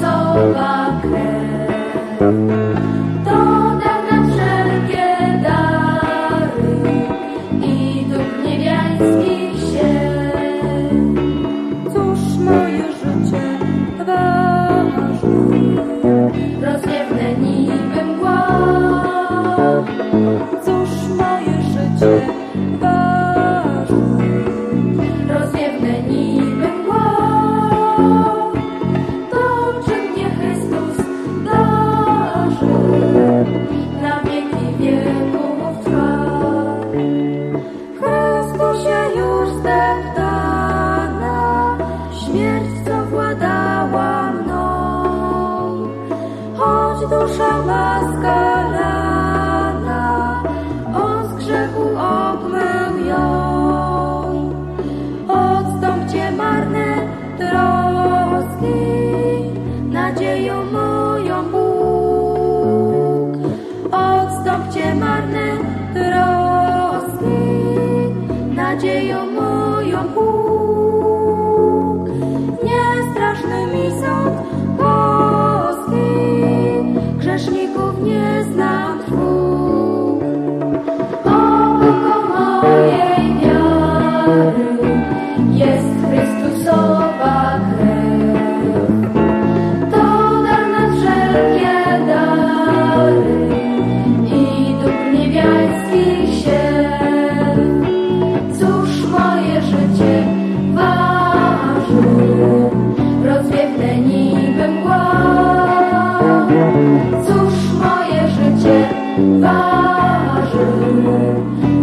سوا گرگار سوشم رسنی سوشم چ شاس کلا سمچے مارنے تو روس ناچے یو ما یو اک سمچے مارنے تو روس ناچے یو ما یو ساتھ کم یا یسو سو сажу.